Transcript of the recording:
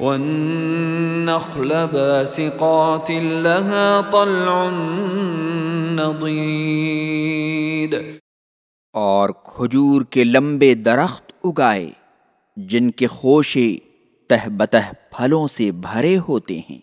والنخل باسقات لها طلع نضید اور کھجور کے لمبے درخت اگائے، جن کے خوشے تہ بتہ پھلوں سے بھرے ہوتے ہیں۔